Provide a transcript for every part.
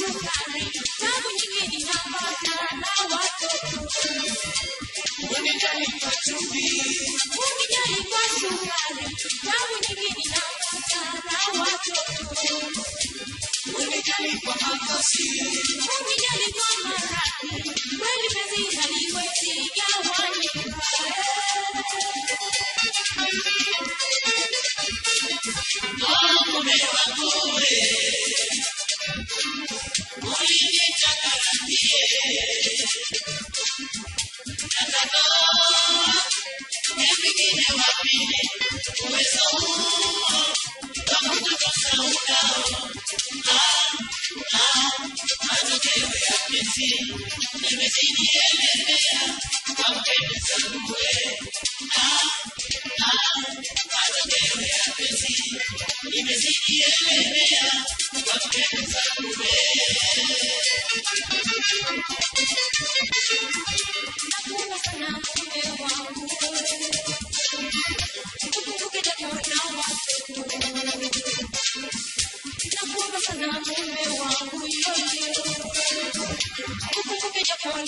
When you die. Thank you.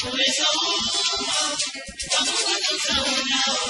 Por eso, vamos a causar una